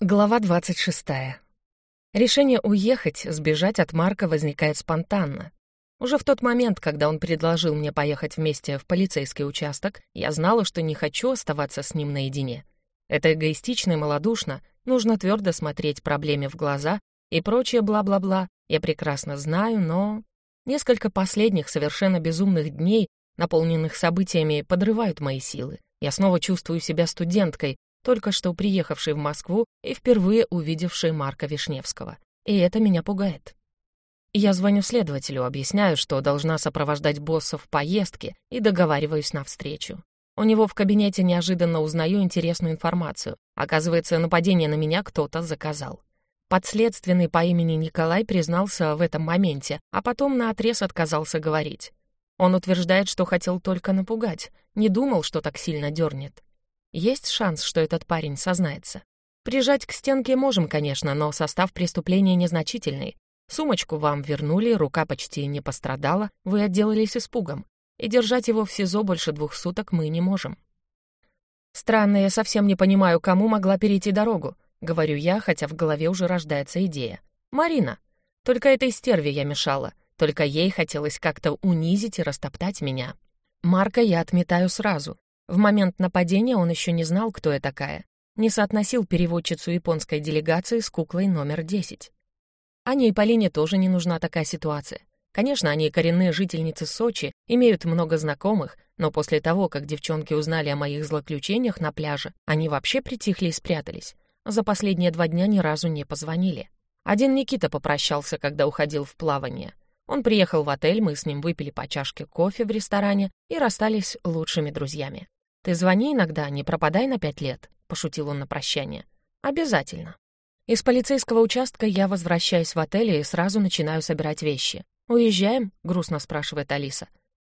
Глава 26. Решение уехать, сбежать от Марка возникает спонтанно. Уже в тот момент, когда он предложил мне поехать вместе в полицейский участок, я знала, что не хочу оставаться с ним наедине. Это эгоистично и малодушно, нужно твердо смотреть проблеме в глаза и прочее бла-бла-бла, я прекрасно знаю, но... Несколько последних совершенно безумных дней, наполненных событиями, подрывают мои силы. Я снова чувствую себя студенткой, только что приехавший в Москву и впервые увидевший Марка Вишневского. И это меня пугает. Я звоню следователю, объясняю, что должна сопровождать босса в поездке и договариваюсь на встречу. У него в кабинете неожиданно узнаю интересную информацию. Оказывается, нападение на меня кто-то заказал. Подследственный по имени Николай признался в этом моменте, а потом наотрез отказался говорить. Он утверждает, что хотел только напугать, не думал, что так сильно дернет. Есть шанс, что этот парень сознается. Прижать к стенке можем, конечно, но состав преступления незначительный. Сумочку вам вернули, рука почти не пострадала, вы отделались испугом. И держать его в СИЗО больше двух суток мы не можем. Странно, я совсем не понимаю, кому могла перейти дорогу, говорю я, хотя в голове уже рождается идея. Марина. Только этой стерве я мешала, только ей хотелось как-то унизить и растоптать меня. Марка я отметаю сразу. В момент нападения он еще не знал, кто я такая. Не соотносил переводчицу японской делегации с куклой номер 10. Ане и Полине тоже не нужна такая ситуация. Конечно, они коренные жительницы Сочи, имеют много знакомых, но после того, как девчонки узнали о моих злоключениях на пляже, они вообще притихли и спрятались. За последние два дня ни разу не позвонили. Один Никита попрощался, когда уходил в плавание. Он приехал в отель, мы с ним выпили по чашке кофе в ресторане и расстались лучшими друзьями. «Ты звони иногда, не пропадай на пять лет», — пошутил он на прощание. «Обязательно». Из полицейского участка я возвращаюсь в отель и сразу начинаю собирать вещи. «Уезжаем?» — грустно спрашивает Алиса.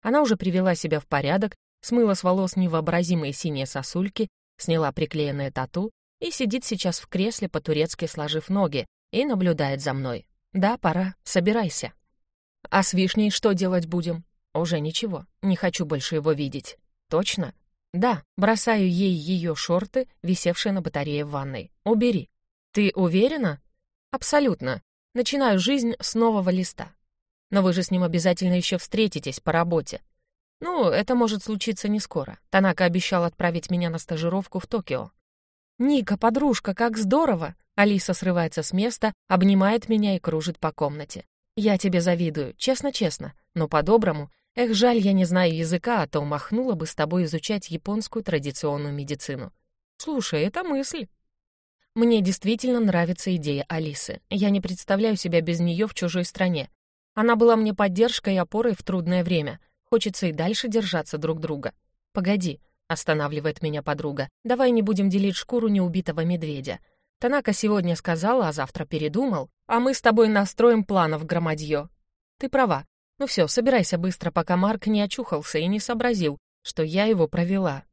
Она уже привела себя в порядок, смыла с волос невообразимые синие сосульки, сняла приклеенное тату и сидит сейчас в кресле по-турецки сложив ноги и наблюдает за мной. «Да, пора, собирайся». «А с вишней что делать будем?» «Уже ничего, не хочу больше его видеть». «Точно?» «Да, бросаю ей ее шорты, висевшие на батарее в ванной. Убери». «Ты уверена?» «Абсолютно. Начинаю жизнь с нового листа. Но вы же с ним обязательно еще встретитесь по работе. Ну, это может случиться не скоро. Танака обещал отправить меня на стажировку в Токио. «Ника, подружка, как здорово!» Алиса срывается с места, обнимает меня и кружит по комнате. «Я тебе завидую, честно-честно, но по-доброму Эх, жаль, я не знаю языка, а то махнула бы с тобой изучать японскую традиционную медицину. Слушай, это мысль. Мне действительно нравится идея Алисы. Я не представляю себя без нее в чужой стране. Она была мне поддержкой и опорой в трудное время. Хочется и дальше держаться друг друга. Погоди, останавливает меня подруга. Давай не будем делить шкуру неубитого медведя. Танака сегодня сказала, а завтра передумал, а мы с тобой настроим планов громадье. Ты права, ну все, собирайся быстро, пока Марк не очухался и не сообразил, что я его провела.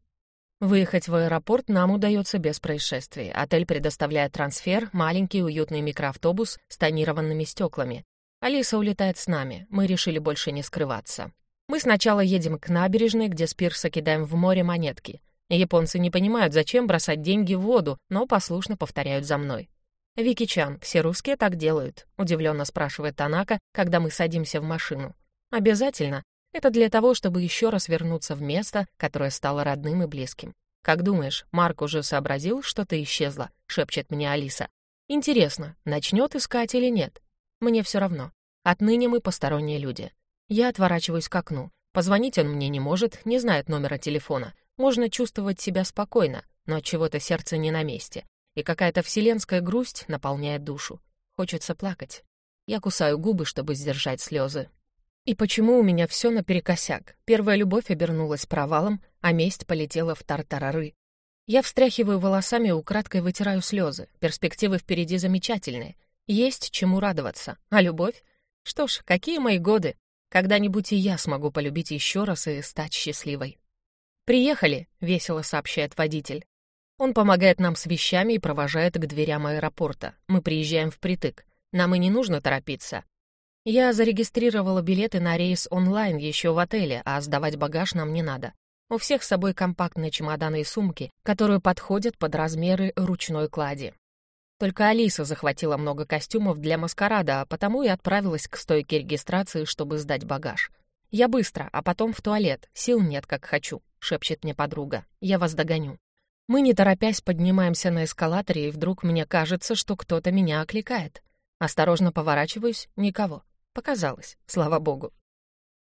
Выехать в аэропорт нам удается без происшествий. Отель предоставляет трансфер, маленький уютный микроавтобус с тонированными стеклами. Алиса улетает с нами, мы решили больше не скрываться. Мы сначала едем к набережной, где с пирса кидаем в море монетки. Японцы не понимают, зачем бросать деньги в воду, но послушно повторяют за мной. «Вики-чан, все русские так делают», — удивленно спрашивает Танака, когда мы садимся в машину. «Обязательно. Это для того, чтобы еще раз вернуться в место, которое стало родным и близким. Как думаешь, Марк уже сообразил, что ты исчезла?» — шепчет мне Алиса. «Интересно, начнет искать или нет? Мне все равно. Отныне мы посторонние люди. Я отворачиваюсь к окну. Позвонить он мне не может, не знает номера телефона. Можно чувствовать себя спокойно, но от чего-то сердце не на месте и какая-то вселенская грусть наполняет душу. Хочется плакать. Я кусаю губы, чтобы сдержать слезы. И почему у меня все наперекосяк? Первая любовь обернулась провалом, а месть полетела в тартарары. Я встряхиваю волосами и украдкой вытираю слезы. Перспективы впереди замечательные. Есть чему радоваться. А любовь? Что ж, какие мои годы? Когда-нибудь и я смогу полюбить еще раз и стать счастливой. «Приехали», — весело сообщает водитель. Он помогает нам с вещами и провожает к дверям аэропорта. Мы приезжаем впритык. Нам и не нужно торопиться. Я зарегистрировала билеты на рейс онлайн еще в отеле, а сдавать багаж нам не надо. У всех с собой компактные чемоданы и сумки, которые подходят под размеры ручной клади. Только Алиса захватила много костюмов для маскарада, а потому и отправилась к стойке регистрации, чтобы сдать багаж. «Я быстро, а потом в туалет. Сил нет, как хочу», — шепчет мне подруга. «Я вас догоню». Мы, не торопясь, поднимаемся на эскалаторе, и вдруг мне кажется, что кто-то меня окликает. Осторожно поворачиваюсь — никого. Показалось, слава богу.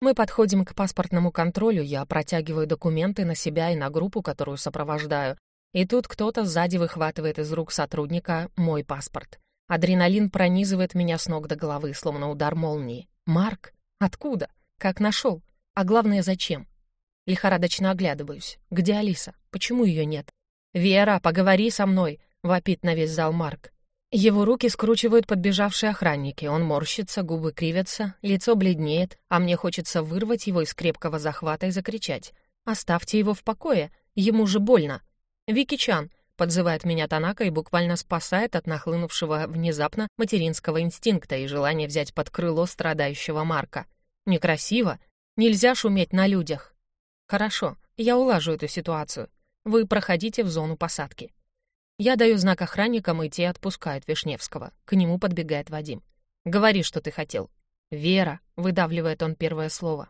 Мы подходим к паспортному контролю, я протягиваю документы на себя и на группу, которую сопровождаю, и тут кто-то сзади выхватывает из рук сотрудника мой паспорт. Адреналин пронизывает меня с ног до головы, словно удар молнии. «Марк? Откуда? Как нашел? А главное, зачем?» Лихорадочно оглядываюсь. «Где Алиса? Почему ее нет?» «Вера, поговори со мной!» — вопит на весь зал Марк. Его руки скручивают подбежавшие охранники, он морщится, губы кривятся, лицо бледнеет, а мне хочется вырвать его из крепкого захвата и закричать. «Оставьте его в покое, ему же больно!» «Вики Чан!» — подзывает меня Танака и буквально спасает от нахлынувшего внезапно материнского инстинкта и желания взять под крыло страдающего Марка. «Некрасиво! Нельзя шуметь на людях!» «Хорошо, я улажу эту ситуацию. Вы проходите в зону посадки». Я даю знак охранникам, и те отпускают Вишневского. К нему подбегает Вадим. «Говори, что ты хотел». «Вера», — выдавливает он первое слово.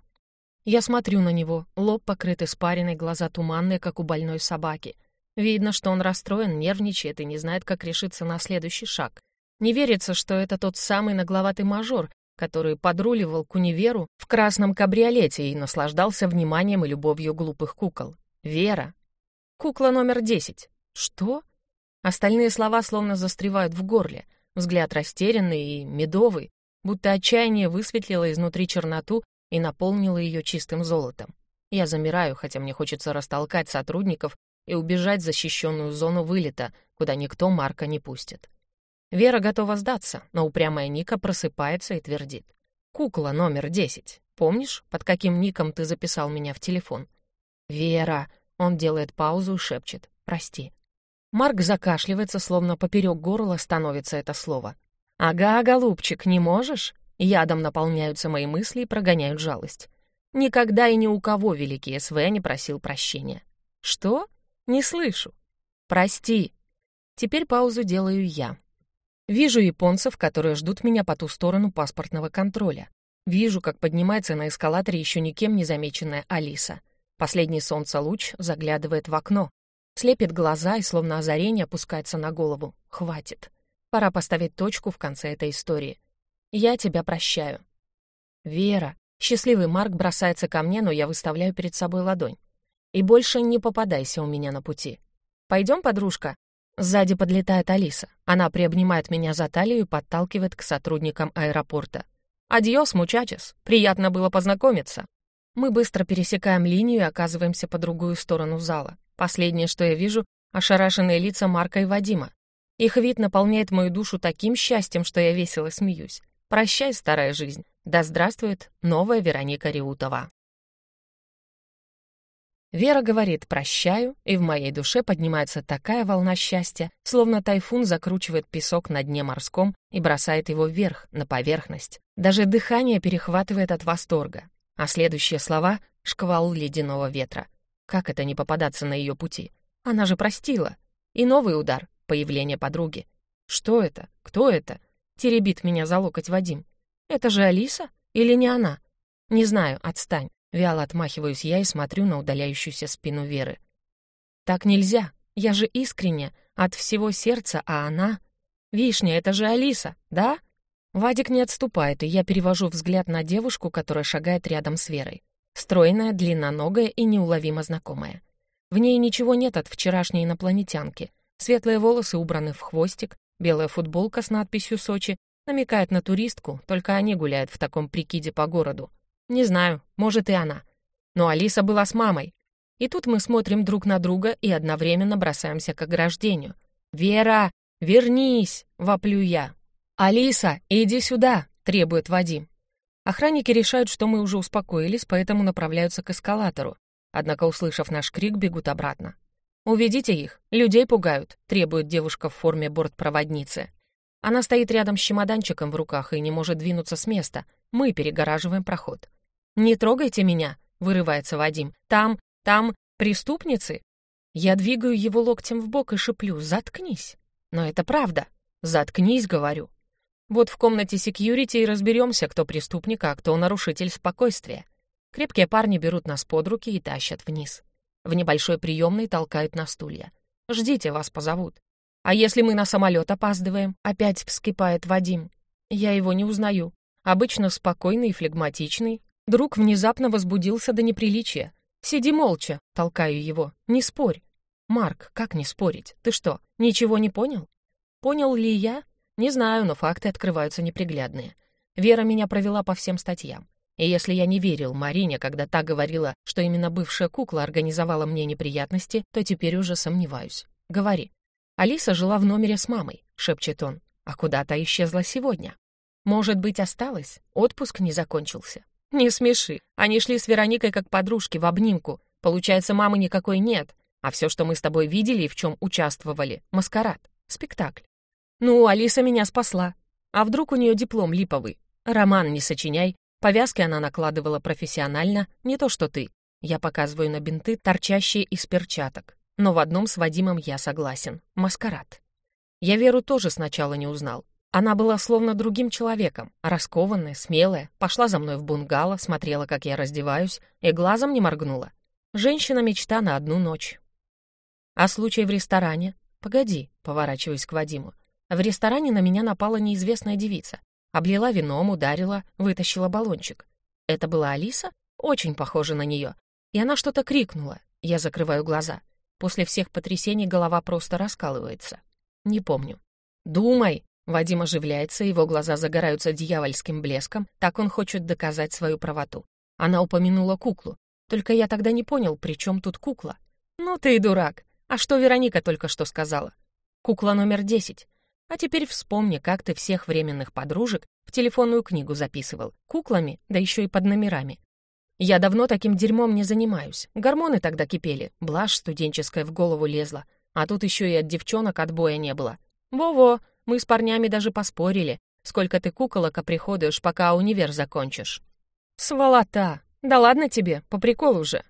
Я смотрю на него, лоб покрыт испариной, глаза туманные, как у больной собаки. Видно, что он расстроен, нервничает и не знает, как решиться на следующий шаг. Не верится, что это тот самый нагловатый мажор, который подруливал к универу в красном кабриолете и наслаждался вниманием и любовью глупых кукол. Вера. Кукла номер десять. Что? Остальные слова словно застревают в горле, взгляд растерянный и медовый, будто отчаяние высветлило изнутри черноту и наполнило ее чистым золотом. Я замираю, хотя мне хочется растолкать сотрудников и убежать в защищенную зону вылета, куда никто Марка не пустит. Вера готова сдаться, но упрямая Ника просыпается и твердит. «Кукла номер десять. Помнишь, под каким ником ты записал меня в телефон?» «Вера!» — он делает паузу и шепчет. «Прости». Марк закашливается, словно поперек горла становится это слово. «Ага, голубчик, не можешь?» Ядом наполняются мои мысли и прогоняют жалость. Никогда и ни у кого великий СВ не просил прощения. «Что? Не слышу». «Прости». Теперь паузу делаю я. Вижу японцев, которые ждут меня по ту сторону паспортного контроля. Вижу, как поднимается на эскалаторе еще никем не замеченная Алиса. Последний солнца луч заглядывает в окно, Слепит глаза и словно озарение опускается на голову. Хватит. Пора поставить точку в конце этой истории. Я тебя прощаю. Вера. Счастливый Марк бросается ко мне, но я выставляю перед собой ладонь. И больше не попадайся у меня на пути. Пойдем, подружка? Сзади подлетает Алиса. Она приобнимает меня за талию и подталкивает к сотрудникам аэропорта. «Адьос, мучачес! Приятно было познакомиться!» Мы быстро пересекаем линию и оказываемся по другую сторону зала. Последнее, что я вижу, ошарашенные лица Марка и Вадима. Их вид наполняет мою душу таким счастьем, что я весело смеюсь. Прощай, старая жизнь. Да здравствует новая Вероника Реутова. Вера говорит «прощаю», и в моей душе поднимается такая волна счастья, словно тайфун закручивает песок на дне морском и бросает его вверх, на поверхность. Даже дыхание перехватывает от восторга. А следующие слова — шквал ледяного ветра. Как это не попадаться на ее пути? Она же простила. И новый удар — появление подруги. Что это? Кто это? Теребит меня за локоть Вадим. Это же Алиса? Или не она? Не знаю, отстань. Вяло отмахиваюсь я и смотрю на удаляющуюся спину Веры. Так нельзя. Я же искренне, от всего сердца, а она... Вишня, это же Алиса, да? Вадик не отступает, и я перевожу взгляд на девушку, которая шагает рядом с Верой. Стройная, длинноногая и неуловимо знакомая. В ней ничего нет от вчерашней инопланетянки. Светлые волосы убраны в хвостик, белая футболка с надписью «Сочи» намекает на туристку, только они гуляют в таком прикиде по городу. Не знаю, может и она. Но Алиса была с мамой. И тут мы смотрим друг на друга и одновременно бросаемся к ограждению. «Вера, вернись!» — воплю я. «Алиса, иди сюда!» — требует Вадим. Охранники решают, что мы уже успокоились, поэтому направляются к эскалатору. Однако, услышав наш крик, бегут обратно. «Уведите их, людей пугают», — требует девушка в форме бортпроводницы. Она стоит рядом с чемоданчиком в руках и не может двинуться с места. Мы перегораживаем проход. «Не трогайте меня», — вырывается Вадим. «Там, там преступницы?» Я двигаю его локтем в бок и шеплю «Заткнись». Но это правда. Заткнись, говорю. Вот в комнате секьюрити и разберемся, кто преступник, а кто нарушитель спокойствия. Крепкие парни берут нас под руки и тащат вниз. В небольшой приемной толкают на стулья. «Ждите, вас позовут». «А если мы на самолет опаздываем?» Опять вскипает Вадим. Я его не узнаю. Обычно спокойный и флегматичный. Друг внезапно возбудился до неприличия. «Сиди молча», — толкаю его. «Не спорь». «Марк, как не спорить? Ты что, ничего не понял?» «Понял ли я?» «Не знаю, но факты открываются неприглядные. Вера меня провела по всем статьям. И если я не верил Марине, когда та говорила, что именно бывшая кукла организовала мне неприятности, то теперь уже сомневаюсь. Говори. Алиса жила в номере с мамой, шепчет он. А куда то исчезла сегодня? Может быть, осталась? Отпуск не закончился. Не смеши. Они шли с Вероникой как подружки в обнимку. Получается, мамы никакой нет. А все, что мы с тобой видели и в чем участвовали — маскарад, спектакль. Ну, Алиса меня спасла. А вдруг у нее диплом липовый? Роман не сочиняй, Повязки она накладывала профессионально, не то что ты. Я показываю на бинты, торчащие из перчаток. Но в одном с Вадимом я согласен. Маскарад. Я Веру тоже сначала не узнал. Она была словно другим человеком, раскованная, смелая, пошла за мной в бунгало, смотрела, как я раздеваюсь, и глазом не моргнула. Женщина-мечта на одну ночь. А случай в ресторане? Погоди, поворачиваюсь к Вадиму. В ресторане на меня напала неизвестная девица. Облила вином, ударила, вытащила баллончик. Это была Алиса? Очень похожа на нее. И она что-то крикнула. Я закрываю глаза. После всех потрясений голова просто раскалывается. Не помню. «Думай!» Вадим оживляется, его глаза загораются дьявольским блеском, так он хочет доказать свою правоту. Она упомянула куклу. Только я тогда не понял, при чем тут кукла. «Ну ты и дурак! А что Вероника только что сказала?» «Кукла номер десять. А теперь вспомни, как ты всех временных подружек в телефонную книгу записывал. Куклами, да еще и под номерами. Я давно таким дерьмом не занимаюсь. Гормоны тогда кипели, блажь студенческая в голову лезла. А тут еще и от девчонок отбоя не было. Во-во, мы с парнями даже поспорили, сколько ты куколок оприходуешь, пока универ закончишь. Сволота! Да ладно тебе, по приколу же.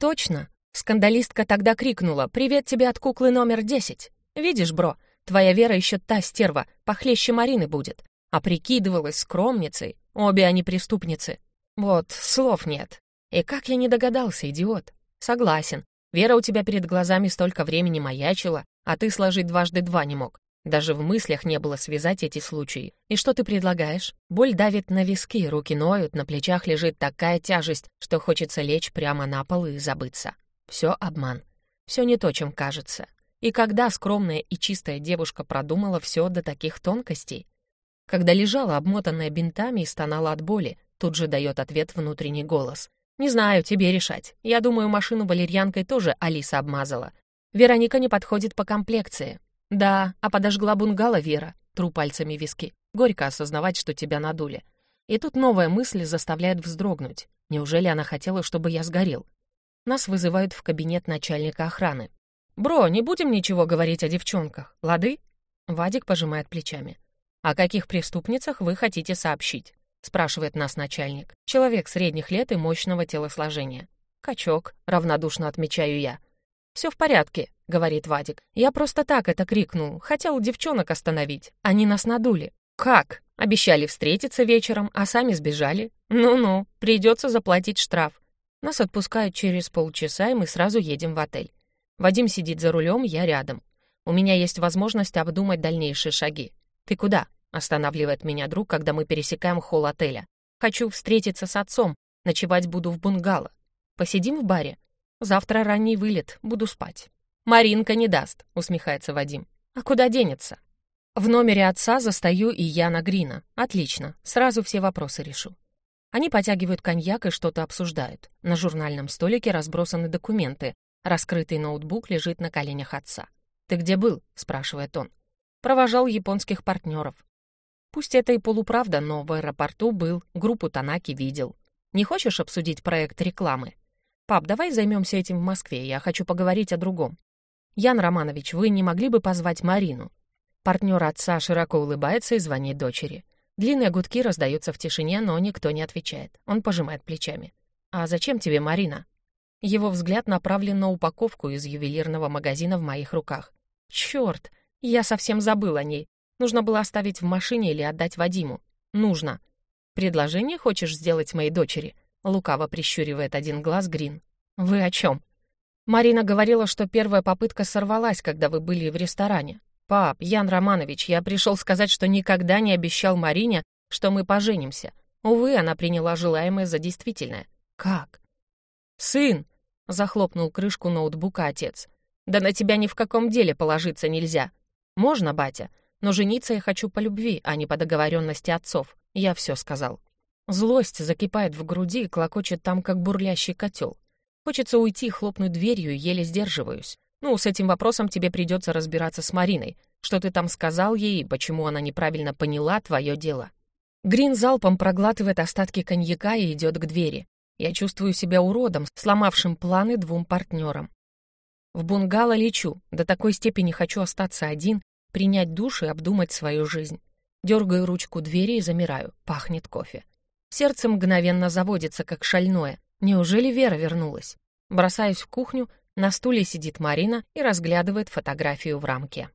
Точно. Скандалистка тогда крикнула «Привет тебе от куклы номер десять». Видишь, бро, Твоя Вера еще та стерва, похлеще Марины будет. А прикидывалась скромницей. Обе они преступницы. Вот, слов нет. И как я не догадался, идиот? Согласен. Вера у тебя перед глазами столько времени маячила, а ты сложить дважды два не мог. Даже в мыслях не было связать эти случаи. И что ты предлагаешь? Боль давит на виски, руки ноют, на плечах лежит такая тяжесть, что хочется лечь прямо на пол и забыться. Все обман. Все не то, чем кажется. И когда скромная и чистая девушка продумала все до таких тонкостей? Когда лежала обмотанная бинтами и стонала от боли, тут же дает ответ внутренний голос. «Не знаю, тебе решать. Я думаю, машину валерьянкой тоже Алиса обмазала. Вероника не подходит по комплекции. Да, а подожгла бунгало Вера, тру пальцами виски. Горько осознавать, что тебя надули. И тут новая мысль заставляет вздрогнуть. Неужели она хотела, чтобы я сгорел? Нас вызывают в кабинет начальника охраны. «Бро, не будем ничего говорить о девчонках, лады?» Вадик пожимает плечами. «О каких преступницах вы хотите сообщить?» спрашивает нас начальник. Человек средних лет и мощного телосложения. «Качок», — равнодушно отмечаю я. «Все в порядке», — говорит Вадик. «Я просто так это крикнул. Хотел девчонок остановить. Они нас надули». «Как?» Обещали встретиться вечером, а сами сбежали. Ну-ну, придется заплатить штраф. Нас отпускают через полчаса, и мы сразу едем в отель. Вадим сидит за рулем, я рядом. У меня есть возможность обдумать дальнейшие шаги. «Ты куда?» — останавливает меня друг, когда мы пересекаем холл отеля. «Хочу встретиться с отцом. Ночевать буду в бунгало. Посидим в баре? Завтра ранний вылет, буду спать». «Маринка не даст», — усмехается Вадим. «А куда денется?» В номере отца застаю и Яна Грина. Отлично, сразу все вопросы решу. Они потягивают коньяк и что-то обсуждают. На журнальном столике разбросаны документы, Раскрытый ноутбук лежит на коленях отца. «Ты где был?» — спрашивает он. «Провожал японских партнеров». Пусть это и полуправда, но в аэропорту был, группу Танаки видел. Не хочешь обсудить проект рекламы? Пап, давай займемся этим в Москве, я хочу поговорить о другом. Ян Романович, вы не могли бы позвать Марину? Партнер отца широко улыбается и звонит дочери. Длинные гудки раздаются в тишине, но никто не отвечает. Он пожимает плечами. «А зачем тебе Марина?» Его взгляд направлен на упаковку из ювелирного магазина в моих руках. Черт, я совсем забыл о ней. Нужно было оставить в машине или отдать Вадиму. Нужно. Предложение хочешь сделать моей дочери? Лукаво прищуривает один глаз Грин. Вы о чем? Марина говорила, что первая попытка сорвалась, когда вы были в ресторане. Пап, Ян Романович, я пришел сказать, что никогда не обещал Марине, что мы поженимся. Увы, она приняла желаемое за действительное. Как? Сын, захлопнул крышку ноутбука отец. Да на тебя ни в каком деле положиться нельзя. Можно, батя, но жениться я хочу по любви, а не по договоренности отцов. Я все сказал. Злость закипает в груди и клокочет там, как бурлящий котел. Хочется уйти, хлопнуть дверью, еле сдерживаюсь. Ну, с этим вопросом тебе придется разбираться с Мариной. Что ты там сказал ей, почему она неправильно поняла твое дело. Грин залпом проглатывает остатки коньяка и идет к двери. Я чувствую себя уродом, сломавшим планы двум партнерам. В бунгало лечу, до такой степени хочу остаться один, принять душ и обдумать свою жизнь. Дергаю ручку двери и замираю, пахнет кофе. Сердце мгновенно заводится, как шальное. Неужели Вера вернулась? Бросаюсь в кухню, на стуле сидит Марина и разглядывает фотографию в рамке.